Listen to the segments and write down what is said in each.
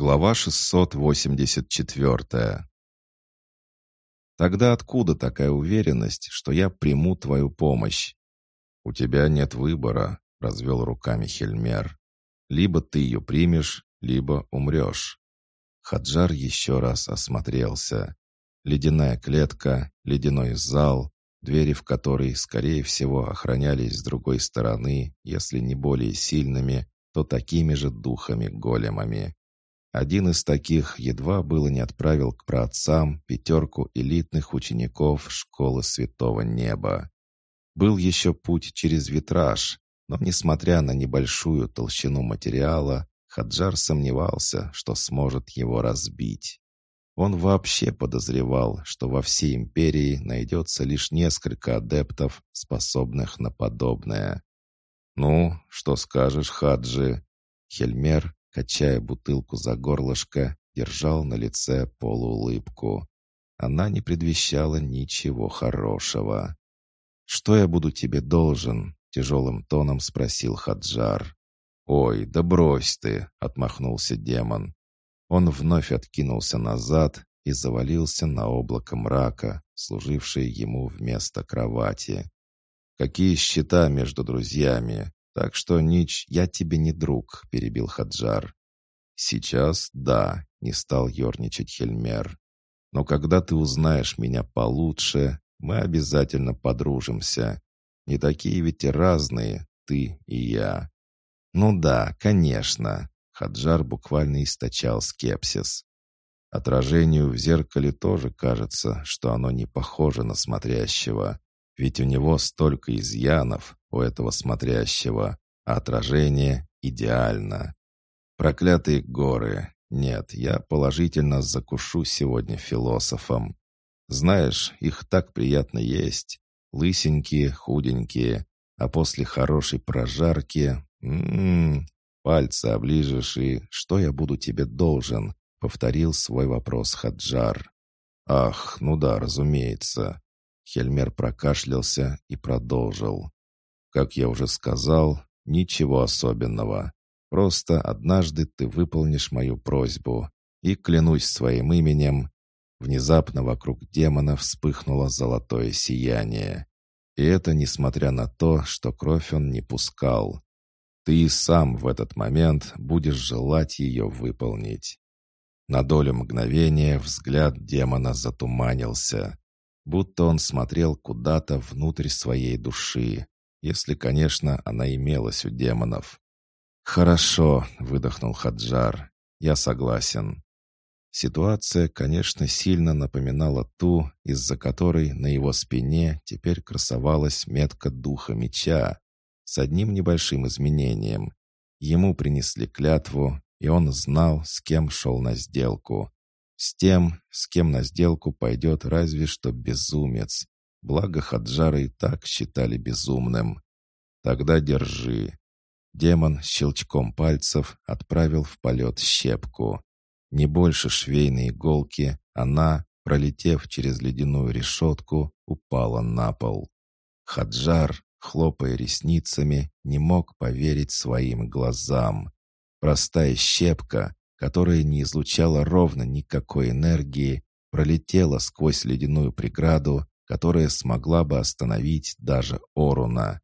Глава 684 «Тогда откуда такая уверенность, что я приму твою помощь?» «У тебя нет выбора», — развел руками Хельмер. «Либо ты ее примешь, либо умрешь». Хаджар еще раз осмотрелся. Ледяная клетка, ледяной зал, двери в который, скорее всего, охранялись с другой стороны, если не более сильными, то такими же духами-големами. Один из таких едва было не отправил к праотцам пятерку элитных учеников школы Святого Неба. Был еще путь через витраж, но, несмотря на небольшую толщину материала, Хаджар сомневался, что сможет его разбить. Он вообще подозревал, что во всей империи найдется лишь несколько адептов, способных на подобное. «Ну, что скажешь, Хаджи?» Хельмер, качая бутылку за горлышко, держал на лице полуулыбку. Она не предвещала ничего хорошего. «Что я буду тебе должен?» — тяжелым тоном спросил Хаджар. «Ой, да брось ты!» — отмахнулся демон. Он вновь откинулся назад и завалился на облако мрака, служившее ему вместо кровати. «Какие счета между друзьями? Так что, Нич, я тебе не друг», — перебил Хаджар. «Сейчас да», — не стал ерничать Хельмер. «Но когда ты узнаешь меня получше, мы обязательно подружимся. Не такие ведь и разные, ты и я. «Ну да, конечно». Хаджар буквально источал скепсис. Отражению в зеркале тоже кажется, что оно не похоже на смотрящего. Ведь у него столько изъянов, у этого смотрящего, а отражение идеально. Проклятые горы. Нет, я положительно закушу сегодня философом. Знаешь, их так приятно есть. Лысенькие, худенькие, а после хорошей прожарки «М-м-м, пальцы оближешь и что я буду тебе должен?» — повторил свой вопрос Хаджар. «Ах, ну да, разумеется». Хельмер прокашлялся и продолжил. «Как я уже сказал, ничего особенного. Просто однажды ты выполнишь мою просьбу. И клянусь своим именем...» Внезапно вокруг демона вспыхнуло золотое сияние. И это несмотря на то, что кровь он не пускал. Ты и сам в этот момент будешь желать ее выполнить. На долю мгновения взгляд демона затуманился, будто он смотрел куда-то внутрь своей души, если, конечно, она имелась у демонов. «Хорошо», — выдохнул Хаджар, — «я согласен». Ситуация, конечно, сильно напоминала ту, из-за которой на его спине теперь красовалась метка духа меча, с одним небольшим изменением. Ему принесли клятву, и он знал, с кем шел на сделку. С тем, с кем на сделку пойдет разве что безумец. Благо Хаджара и так считали безумным. «Тогда держи». Демон щелчком пальцев отправил в полет щепку. Не больше швейной иголки, она, пролетев через ледяную решетку, упала на пол. Хаджар, хлопая ресницами, не мог поверить своим глазам. Простая щепка, которая не излучала ровно никакой энергии, пролетела сквозь ледяную преграду, которая смогла бы остановить даже Оруна.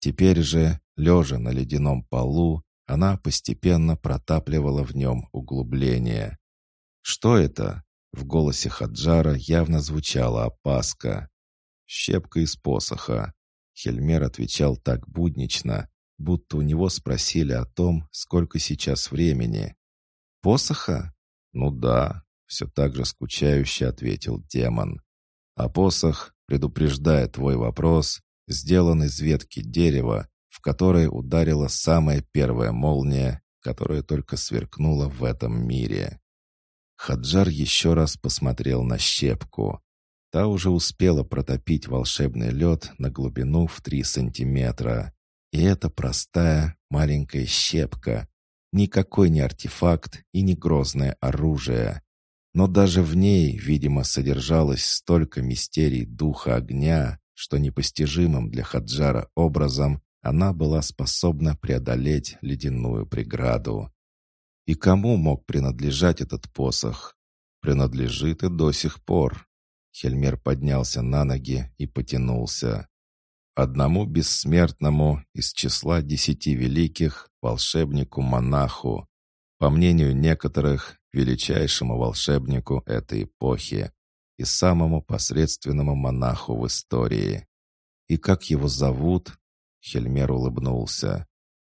Теперь же, лежа на ледяном полу, она постепенно протапливала в нем углубление. «Что это?» В голосе Хаджара явно звучала опаска. «Щепка из посоха. Хельмер отвечал так буднично, будто у него спросили о том, сколько сейчас времени. «Посоха?» «Ну да», — все так же скучающе ответил демон. «А посох, предупреждая твой вопрос, сделан из ветки дерева, в которое ударила самая первая молния, которая только сверкнула в этом мире». Хаджар еще раз посмотрел на щепку. Та уже успела протопить волшебный лед на глубину в три сантиметра. И это простая маленькая щепка. Никакой не артефакт и не грозное оружие. Но даже в ней, видимо, содержалось столько мистерий духа огня, что непостижимым для Хаджара образом она была способна преодолеть ледяную преграду. И кому мог принадлежать этот посох? Принадлежит и до сих пор. Хельмер поднялся на ноги и потянулся. Одному бессмертному из числа десяти великих, волшебнику-монаху, по мнению некоторых, величайшему волшебнику этой эпохи и самому посредственному монаху в истории. «И как его зовут?» Хельмер улыбнулся.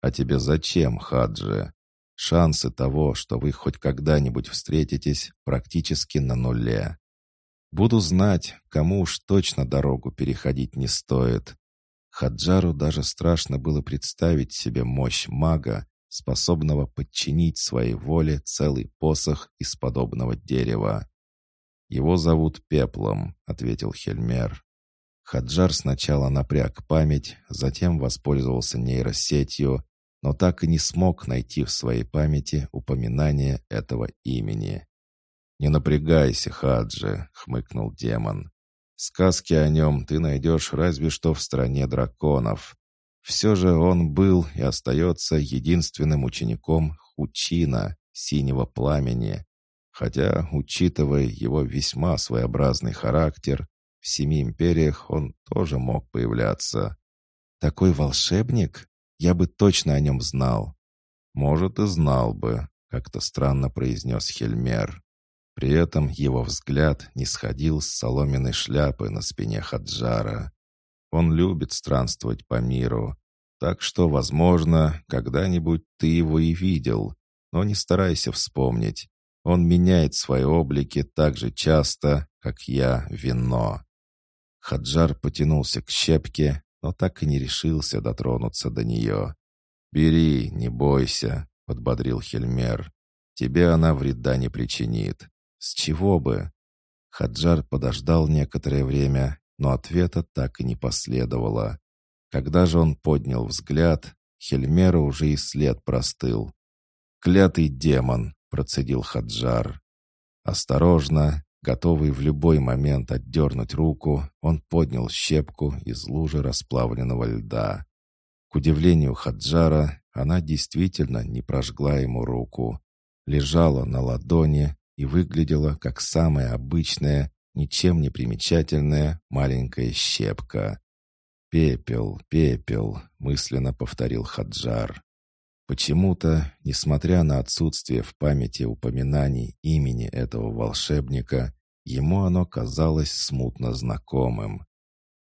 «А тебе зачем, Хаджи? Шансы того, что вы хоть когда-нибудь встретитесь, практически на нуле. Буду знать, кому уж точно дорогу переходить не стоит. Хаджару даже страшно было представить себе мощь мага, способного подчинить своей воле целый посох из подобного дерева. «Его зовут Пеплом», — ответил Хельмер. Хаджар сначала напряг память, затем воспользовался нейросетью, но так и не смог найти в своей памяти упоминание этого имени. «Не напрягайся, Хаджи», — хмыкнул демон. «Сказки о нем ты найдешь разве что в стране драконов. Все же он был и остается единственным учеником Хучина, синего пламени. Хотя, учитывая его весьма своеобразный характер, в семи империях он тоже мог появляться. Такой волшебник? Я бы точно о нем знал. Может, и знал бы, как-то странно произнес Хельмер. При этом его взгляд не сходил с соломенной шляпы на спине Хаджара. Он любит странствовать по миру. Так что, возможно, когда-нибудь ты его и видел. Но не старайся вспомнить. Он меняет свои облики так же часто, как я вино. Хаджар потянулся к щепке, но так и не решился дотронуться до нее. «Бери, не бойся», — подбодрил Хельмер. «Тебе она вреда не причинит. С чего бы?» Хаджар подождал некоторое время, но ответа так и не последовало. Когда же он поднял взгляд, Хельмера уже и след простыл. «Клятый демон!» — процедил Хаджар. Осторожно, готовый в любой момент отдернуть руку, он поднял щепку из лужи расплавленного льда. К удивлению Хаджара, она действительно не прожгла ему руку. Лежала на ладони, и выглядела как самая обычная, ничем не примечательная маленькая щепка. «Пепел, пепел», — мысленно повторил Хаджар. Почему-то, несмотря на отсутствие в памяти упоминаний имени этого волшебника, ему оно казалось смутно знакомым.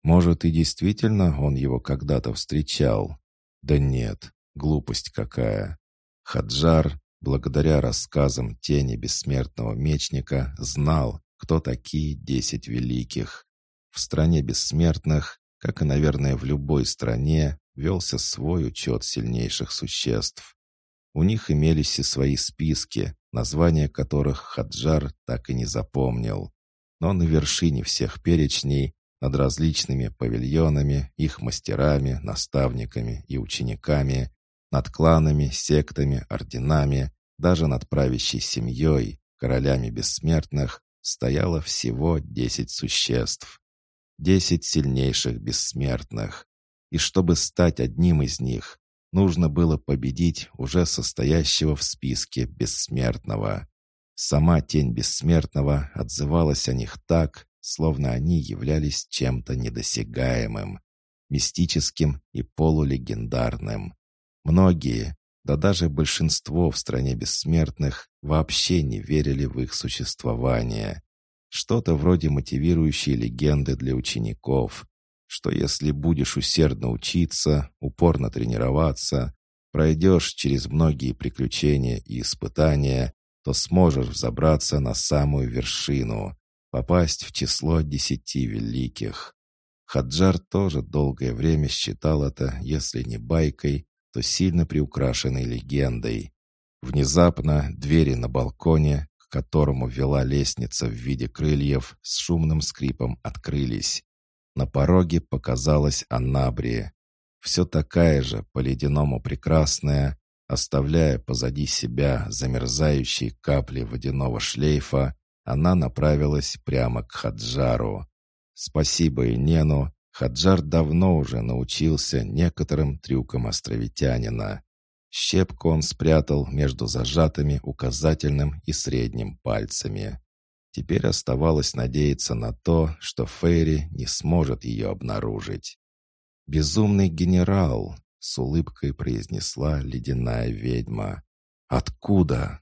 Может, и действительно он его когда-то встречал? Да нет, глупость какая. Хаджар, благодаря рассказам тени бессмертного мечника, знал, кто такие десять великих. В стране бессмертных, как и, наверное, в любой стране, велся свой учет сильнейших существ. У них имелись и свои списки, названия которых Хаджар так и не запомнил. Но на вершине всех перечней, над различными павильонами, их мастерами, наставниками и учениками, над кланами, сектами, орденами, даже над правящей семьей, королями бессмертных, стояло всего десять существ. Десять сильнейших бессмертных. И чтобы стать одним из них, нужно было победить уже состоящего в списке бессмертного. Сама тень бессмертного отзывалась о них так, словно они являлись чем-то недосягаемым, мистическим и полулегендарным. Многие, да даже большинство в стране бессмертных, вообще не верили в их существование. Что-то вроде мотивирующей легенды для учеников, что если будешь усердно учиться, упорно тренироваться, пройдешь через многие приключения и испытания, то сможешь взобраться на самую вершину, попасть в число десяти великих. Хаджар тоже долгое время считал это, если не байкой, то сильно приукрашенной легендой. Внезапно двери на балконе, к которому вела лестница в виде крыльев, с шумным скрипом открылись. На пороге показалась Аннабрия. Все такая же, по-ледяному прекрасная, оставляя позади себя замерзающие капли водяного шлейфа, она направилась прямо к Хаджару. Спасибо Инену, Хаджар давно уже научился некоторым трюкам островитянина. Щепку он спрятал между зажатыми указательным и средним пальцами. Теперь оставалось надеяться на то, что Фейри не сможет ее обнаружить. «Безумный генерал!» — с улыбкой произнесла ледяная ведьма. «Откуда?»